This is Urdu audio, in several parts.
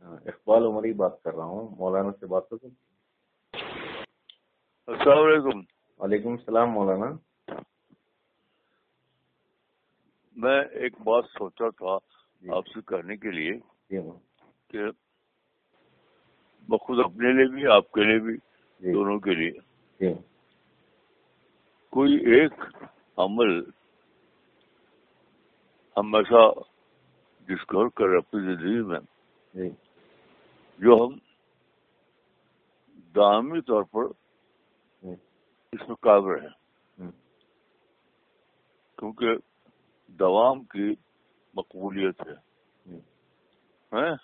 اقبال عمری بات کر رہا ہوں مولانا سے بات کر السلام علیکم۔ وعلیکم السلام مولانا۔ میں ایک بات سوچا تھا جی۔ آپ سے کہنے کے لیے جی۔ کہ بخود اپنے لیے بھی آپ کے لیے بھی جی۔ دونوں کے لیے۔ کوئی ایک عمل ہمیشہ ڈسکور کر اپنی زندگی میں جو ہم دائمی طور پر اس میں قابل ہیں۔ کیونکہ دوام کی مقبولیت ہے؟ ہاں؟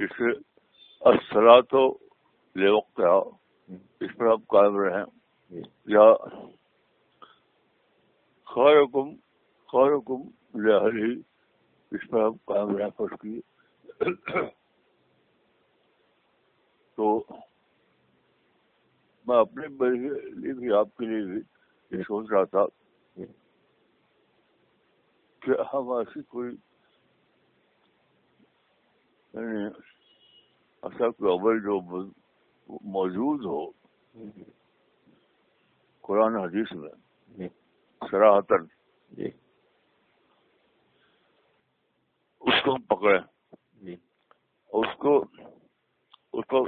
اسے اصلا تو لے وقت اس پر آپ قائم رہیں جی۔ یا خیر حکم خیر حکم لہلی اس پر آپ قائم رہ کر کی تو میں اپنے لیے بھی آپ کے لیے بھی یہ سوچ رہا تھا جی کہ ہم ایسی کوئی یعنی ایسا کوئی عمل جو موجود ہو قرآن حدیث میں جی۔ سراہتن جی۔ اس کو ہم پکڑیں۔ جی۔ اور اس کو اس کو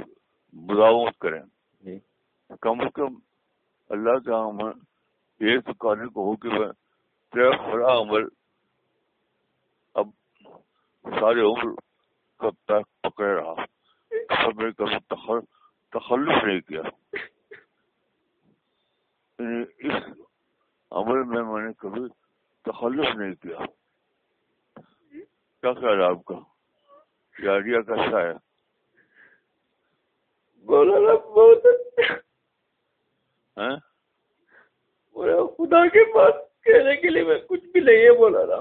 مداوت کریں۔ جی۔ کم از کم اللہ کا ہمیں یہ تو کہنے کو ہو کہ میں تیرا بڑا عمل اب سارے عمر کب تک پکڑے رہا سب نے کبھی تخل تخلف نہیں کیا۔ یعنی اس عمل میں میں نے کبھی تخلف نہیں کیا۔ کیا خیال ہے آپ کا؟ آئیڈیا کیسا ہے۔ مولانا بہت؟ بولا خدا کے پاس کہنے کے لیے میں کچھ بھی نہیں ہے مولانا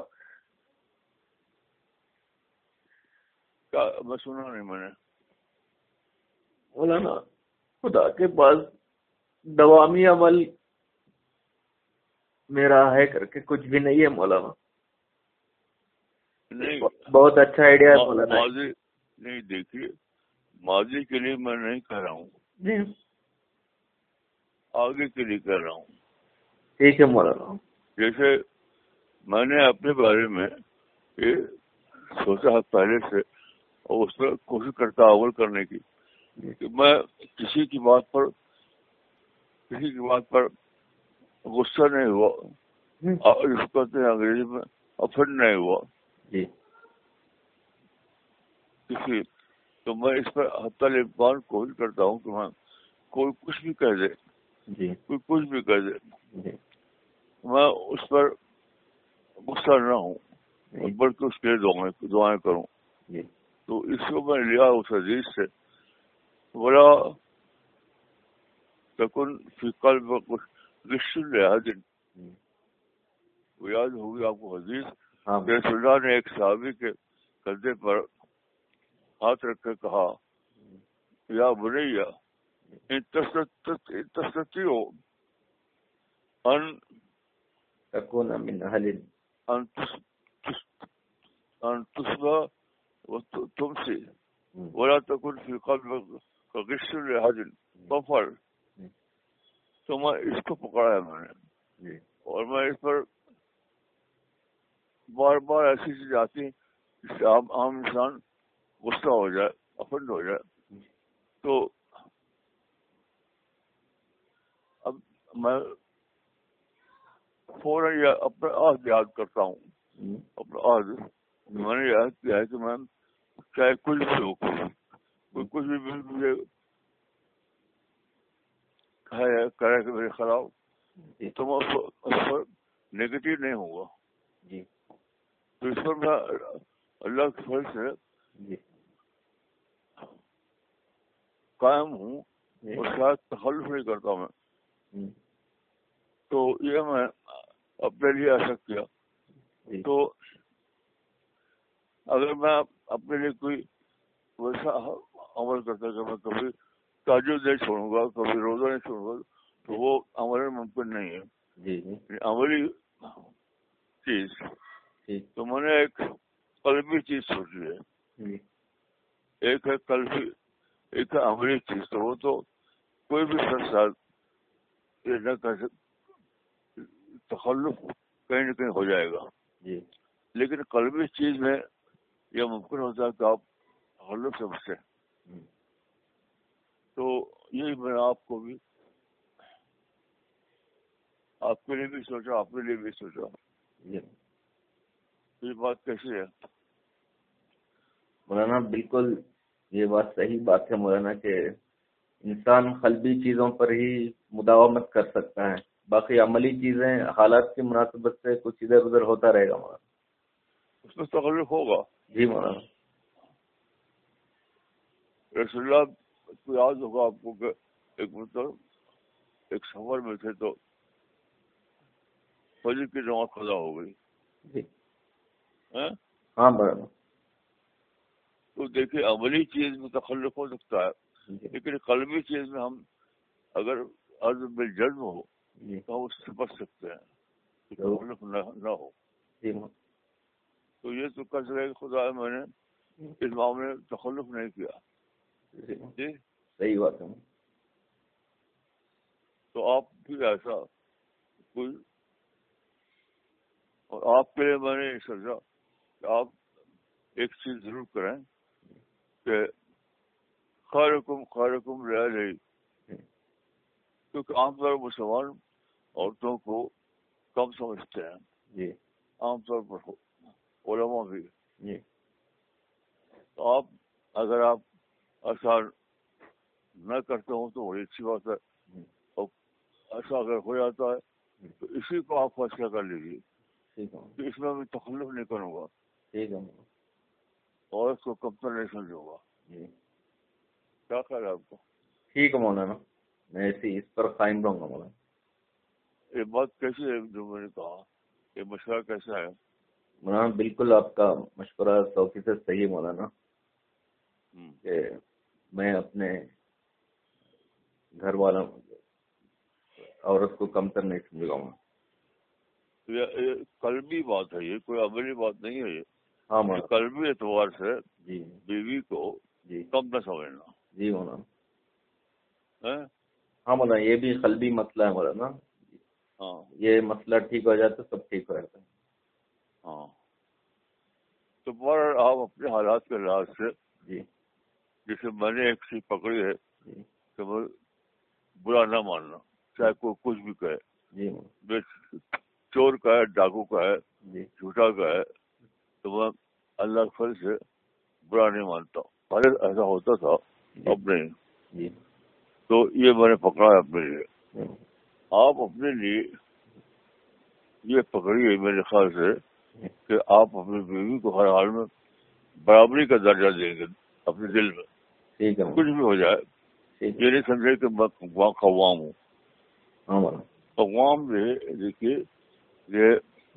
کیا میں سنا نہیں میں نے۔ مولانا خدا کے پاس دوامی عمل میرا ہے کر کے کچھ بھی نہیں ہے مولانا نہیں۔ بہت اچھا آئیڈیا ہے مولانا نہیں دیکھیے ماضی کے لیے میں نہیں کہہ رہا ہوں۔ جی۔ آگے کے لیے کہہ رہا ہوں۔ ٹھیک ہے مولانا۔ جیسے میں نے اپنے بارے میں یہ سوچا ہے پہلے سے اور اس پر کوشش کرتا عمل کرنے کی کہ میں کسی کی بات پر کسی کی بات پر غصہ نہیں ہوا اس کو کہتے ہیں انگریزی میں افنڈ نہیں ہوا۔ جی۔ کسی تو میں اس پر حتی الامکان کوشش کرتا ہوں کہ میں کوئی کچھ بھی کہہ دے جی۔ کوئی کچھ بھی کہہ دے۔ جی۔ میں اس پر غصہ نہ ہوں جی۔ بلکہ اس کے لیے دعائیں دعائیں کروں۔ تو اس کو میں لیا اس عزیز سے بولا تکن فی قلب رشن لحاظن وہ یاد ہوگی آپ کو عزیز ہاں۔ کہ رسول اللہ نے ایک صحابی کے کندھے پر ہاتھ رکھ کے کہا یا بنیا ہو۔ ان تکون من اہل۔ ان ان تصبح و تم سے۔ ولا تکن فی قلب کا غش لحاظن بفر تو میں اس کو پکڑا ہے میں نے۔ جی۔ اور میں اس پر بار بار ایسی چیز آتی جس سے عام انسان غصہ ہو جائے افنڈ ہو جائے تو اب میں فوراً یہ اپنا عہد یاد کرتا ہوں ہوں، اپنا عہد میں نے یاد کیا ہے کہ میں چاہے کچھ بھی ہو کوئی کچھ بھی مجھے کہے کرے کہ میرے جی تو میں اس پر- نگیٹو نہیں ہوگا جی تو اس پر میں اللہ کے فضل سے قائم ہوں اور شاید تخلف نہیں کرتا میں۔ ہوں، تو یہ میں اپنے لیے ایسا کیا۔ جی۔ تو اگر میں اپنے لیے کوئی ویسا عمل کرتا کہ میں کبھی تاجر نہیں چھوڑوں گا کبھی روزہ نہیں چھوڑوں گا تو وہ عمل ممکن نہیں ہے۔ جی جی۔ یعنی عملی چیز۔ تو میں نے ایک قلبی چیز سوچیے جی۔ ایک ہے قلبی ایک عملی چیز تو وہ تو کوئی بھی شخص یہ نہ کر سک تخلف کہیں نہ کہیں ہو جائے گا۔ جی۔ لیکن قلبی چیز میں یہ ممکن ہوتا ہے کہ آپ تخلف سے بچیں۔ ہم، تو یہی میں آپ کو بھی آپ کے لیے بھی سوچا آپ کے لیے بھی سوچا۔ جی۔ یہ بات کیسی ہے؟ مولانا بالکل یہ بات صحیح بات ہے مولانا کہ انسان قلبی چیزوں پر ہی مداومت کر سکتا ہے۔ باقی عملی چیزیں حالات کی مناسبت سے کچھ ادھر ادھر ہوتا رہے گا مولانا۔ اس میں تکلیف ہوگا۔ جی مولانا۔ رسول اللہ کو یاد ہوگا آپ کو کہ ایک مطلب ایک سفر میں تھے تو فجر کی نماز خدا ہو گئی۔ جی؟ ہاں مولانا۔ تو دیکھیے عملی چیز میں تخلف ہو سکتا ہے جی۔ لیکن قلبی چیز میں ہم اگر عرض بال جذب ہو جی۔ تو ہم اس سے بچ سکتے ہیں کہ تخلف نہ ہو۔ جی تو یہ تو کر سکے خدا میں نے اس معاملے میں تخلف نہیں کیا۔ جی؟ صحیح بات ہے۔ تو آپ بھی ایسا کوئی اور آپ کے لیے میں نے یہ سوچا کہ آپ ایک چیز ضرور کریں۔ کہ خیرکم خیرکم رہ رہی۔ کیونکہ عام طور پر مسلمان عورتوں کو کم سمجھتے ہیں۔ جی۔ عام طور پر علماء بھی۔ جی۔ تو آپ اگر آپ ایسا نہ کرتے ہوں تو بڑی اچھی بات ہے۔ اور ایسا اگر ہو جاتا ہے تو اسی کو آپ فیصلہ کر لیجیے اس میں میں تخلف نہیں کروں گا۔ ٹھیک ہے۔ مولانا۔ اور اس کو نہیں سمجھوں گا جی۔ کیا خیال ہے آپ کو ٹھیک ہے مولانا۔ میں ایسی اس پر قائم رہوں گا مولانا۔ یہ بات کیسی ہے جو میں نے کہا؟ یہ مشورہ کیسا ہے؟ مولانا بالکل آپ کا مشورہ سو فیصد صحیح ہے مولانا۔ کہ میں اپنے گھر والوں عورت کو کم تر نہیں سمجھاؤں گا۔ قلبی بات ہے یہ کوئی عملی بات نہیں ہے یہ۔ قلبی اعتبار سے جی۔ بیوی کو جی۔ کم نہ سمجھنا جی مولانا۔ ہیں؟ ہاں مولانا یہ بھی قلبی مسئلہ ہے مولانا۔ ہاں۔ یہ مسئلہ ٹھیک ہو جاتا ہے سب ٹھیک ہو جاتا ہے۔ ہاں۔ تو پر آپ اپنے حالات کے لحاظ سے جی۔ جیسے میں نے ایک چیز پکڑی ہے جی۔ کہ میں برا نہ ماننا چاہے کوئی کچھ بھی کہے۔ جی چور کا ہے ڈاکو کا ہے جی۔ جھوٹا کا ہے تو میں اللہ کے فضل سے برا نہیں مانتا۔ پہلے ایسا ہوتا تھا جی۔ اب نہیں جی۔ تو یہ میں نے پکڑا ہے اپنے لیے۔ جی۔ آپ اپنے لیے یہ پکڑیے میرے خیال سے کہ آپ اپنی بیوی کو ہر حال میں برابری کا درجہ دیں گے اپنے دل میں۔ کچھ بھی ہو جائے۔ یہ نہیں سمجھے کہ میں وہاں قوام ہوں۔ ہاں قوام ہے دیکھیے یہ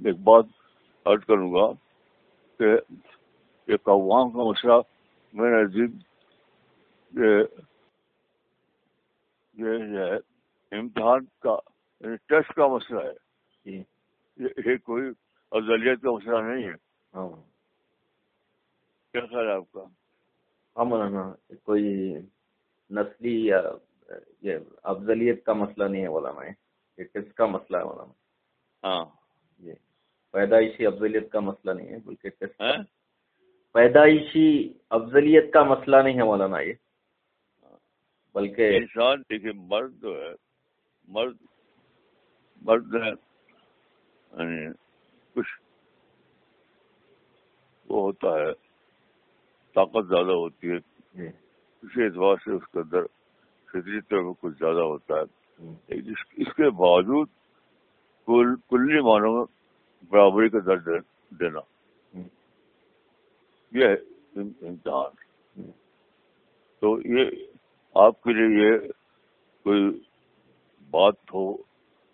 ایک بات عرض کروں گا۔ کہ یہ قوام کا مسئلہ میرے نزدیک یہ ہے امتحان کا یعنی ٹیسٹ کا مسئلہ ہے۔ جی۔ یہ کوئی افضلیت کا مسئلہ نہیں ہے۔ ہاں۔ کیا خیال ہے آپ کا؟ ہاں مولانا کوئی نسلی یا یہ افضلیت کا مسئلہ نہیں ہے مولانا یہ کس کا مسئلہ ہے مولانا۔ ہاں۔ پیدائشی افضلیت کا مسئلہ نہیں ہے بلکہ ہیں؟ پیدائشی افضلیت کا مسئلہ نہیں ہے مولانا یہ۔ بلکہ انسان دیکھیے مرد جو ہے مرد مرد ہے یعنی کچھ وہ ہوتا ہے طاقت زیادہ ہوتی ہے۔ جی۔ کسی اعتبار سے اس کے اندر فطری طور پر کچھ زیادہ ہوتا ہے۔ لیکن اس اس کے باوجود کل کلی معنوں میں برابری کا درد دینا یہ ہے امتحان۔ تو یہ آپ کے لیے یہ کوئی بات ہو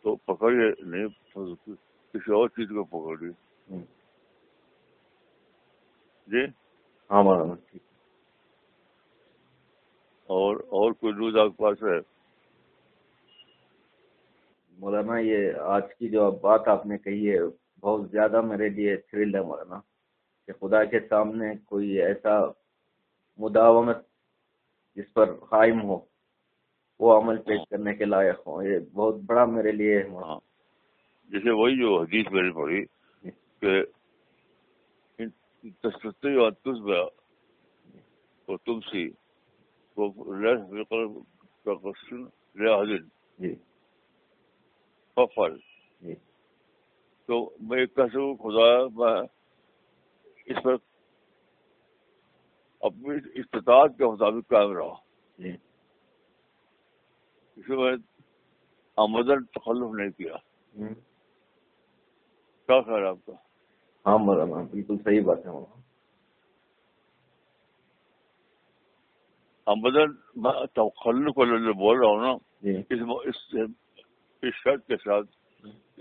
تو پکڑیے نہیں کسی اور چیز کو پکڑیے۔ جی ہاں مولانا اور اور کوئی نیوز آپ کے پاس ہے مولانا یہ آج کی جو بات آپ نے کہی ہے بہت زیادہ میرے لیے تھرل ہے مولانا کہ خدا کے سامنے کوئی ایسا مداومت جس پر قائم ہو وہ عمل پیش کرنے کے لائق ہوں۔ یہ بہت بڑا میرے لیے ہاں۔ جیسے وہی جو حدیث میں نے پڑھی کہ تم سی جی۔ ففل جی۔ تو میں سکوں خدا میں اس پر اپنی استطاعت کے مطابق قائم رہا۔ جی۔ اس میں آمدن تخلف نہیں کیا۔ کیا خیال ہے آپ کا؟ ہاں مولانا بالکل صحیح بات ہے۔ مولانا آمدن تخلف کو بول رہا ہوں نا جی۔ اس شرط کے ساتھ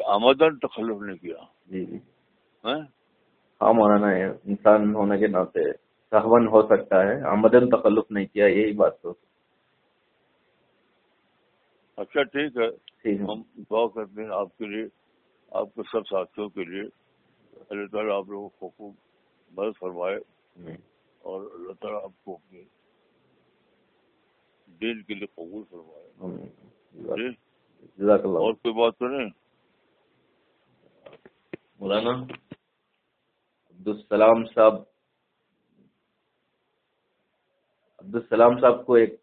آمدن تخلف نہیں کیا۔ جی جی۔ ہاں؟ مولانا انسان ہونے کے ناطے سہون ہو سکتا ہے۔ آمدن تخلف نہیں کیا یہی بات تو۔ اچھا ٹھیک ہے۔ ہم دعا کرتے ہیں آپ کے لیے آپ کے سب ساتھیوں کے لیے۔ اللہ تعالیٰ آپ لوگوں کو خوب مدد فرمائے۔ اور اللہ تعالیٰ آپ کو اپنے دل کے لیے قبول فرمائے۔ جی۔ اور کوئی بات تو نہیں؟ مولانا عبدالسلام صاحب عبدالسلام صاحب کو ایک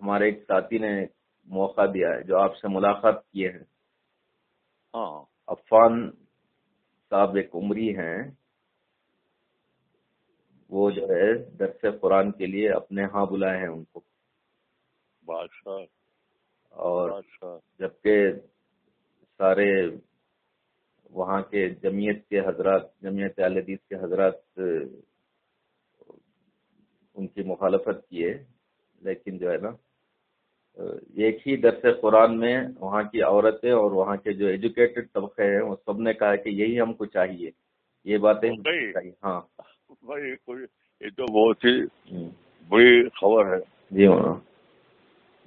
ہمارے ایک ساتھی نے موقع دیا ہے جو آپ سے ملاقات کیے ہیں ہاں۔ عفان صاحب ایک عمری ہیں۔ وہ جو ہے درس قرآن کے لیے اپنے ہاں بلائے ہیں ان کو۔ بادشاہ اور جبکہ سارے وہاں کے جمعیت کے حضرات جمعیت الدیز کے حضرات ان کی مخالفت کیے لیکن جو ہے نا ایک ہی درس قرآن میں وہاں کی عورتیں اور وہاں کے جو ایجوکیٹڈ طبقے ہیں وہ سب نے کہا کہ یہی ہم کو چاہیے۔ یہ باتیں ہاں۔ یہ تو بہت ہی بڑی خبر ہے۔ جی ہاں۔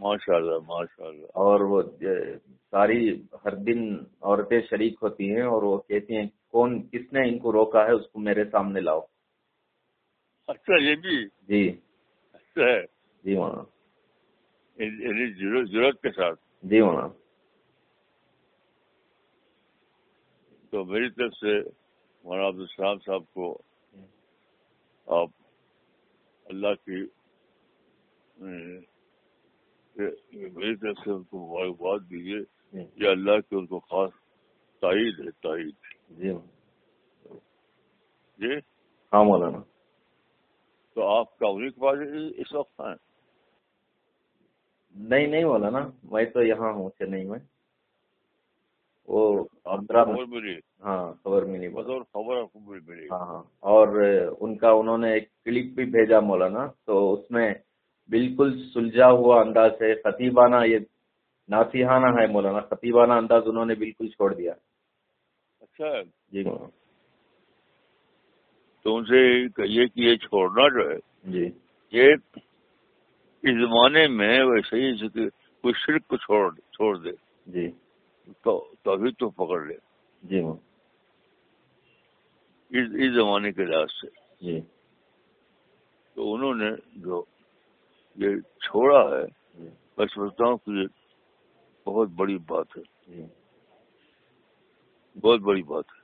ماشاء اللہ ماشاء اللہ۔ اور وہ ساری ہر دن عورتیں شریک ہوتی ہیں اور وہ کہتی ہیں کون کس نے ان کو روکا ہے؟ اس کو میرے سامنے لاؤ۔ اچھا یہ بھی؟ جی۔ اچھا ہے۔ جی مولانا۔ یعنی ضرورت کے ساتھ۔ جی مولانا۔ تو میری طرف سے مولانا عبدالسلام صاحب کو آپ اللہ کی میری طرف سے ان کو مبارکباد دیجیے یہ اللہ کی ان کو خاص تائید ہے تائید۔ جی۔ جی؟ ہاں مولانا۔ تو آپ کا انہیں کے پاس اس وقت ہیں نہیں نہیں مولانا۔ میں تو یہاں ہوں چنئی میں۔ وہ خبر ملی۔ ہاں خبر ملی۔ بطور خبر ملی۔ ہاں ہاں۔ اور ان کا انہوں نے ایک کلپ بھی بھیجا مولانا۔ تو اس میں بالکل سلجھا ہوا انداز ہے خطیبانہ یہ ناسیحانہ ہے مولانا خطیبانہ انداز انہوں نے بالکل چھوڑ دیا۔ اچھا۔ جی۔ مولانا تو ان سے کہیے کہ یہ چھوڑنا جو ہے جی۔ یہ اس زمانے میں ویسے ہی کوئی شرک کو چھوڑ چھوڑ دے۔ جی۔ تو ابھی تو پکڑ لے۔ جی۔ اس زمانے کے لحاظ سے۔ جی۔ تو انہوں نے جو یہ چھوڑا ہے میں سمجھتا ہوں کہ یہ بہت بڑی بات ہے۔ جی۔ بہت بڑی بات ہے۔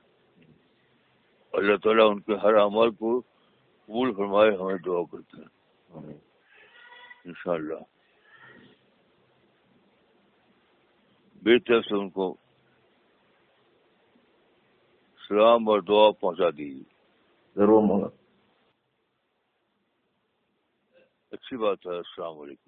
اللہ تعالیٰ ان کے ہر عمل کو قبول فرمائے ہمیں دعا کرتے ہیں۔ انشاء اللہ بہتر سے ان کو سلام اور دعا پہنچا دیجیے ضرور مولا اچھی بات ہے السلام علیکم۔